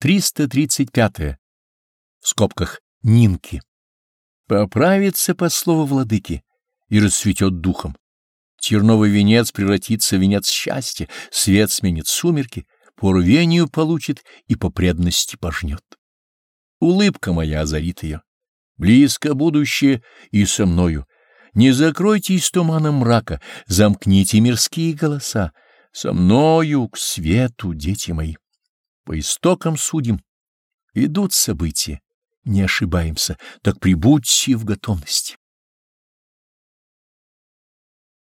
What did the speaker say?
335. -е. В скобках Нинки. Поправится по слову владыки и расцветет духом. Терновый венец превратится в венец счастья, свет сменит сумерки, по рвению получит и по преданности пожнет. Улыбка моя озарит ее. Близко будущее и со мною. Не закройтесь туманом мрака, замкните мирские голоса. Со мною к свету, дети мои. По истокам судим. Идут события, не ошибаемся, так прибудьте в готовности.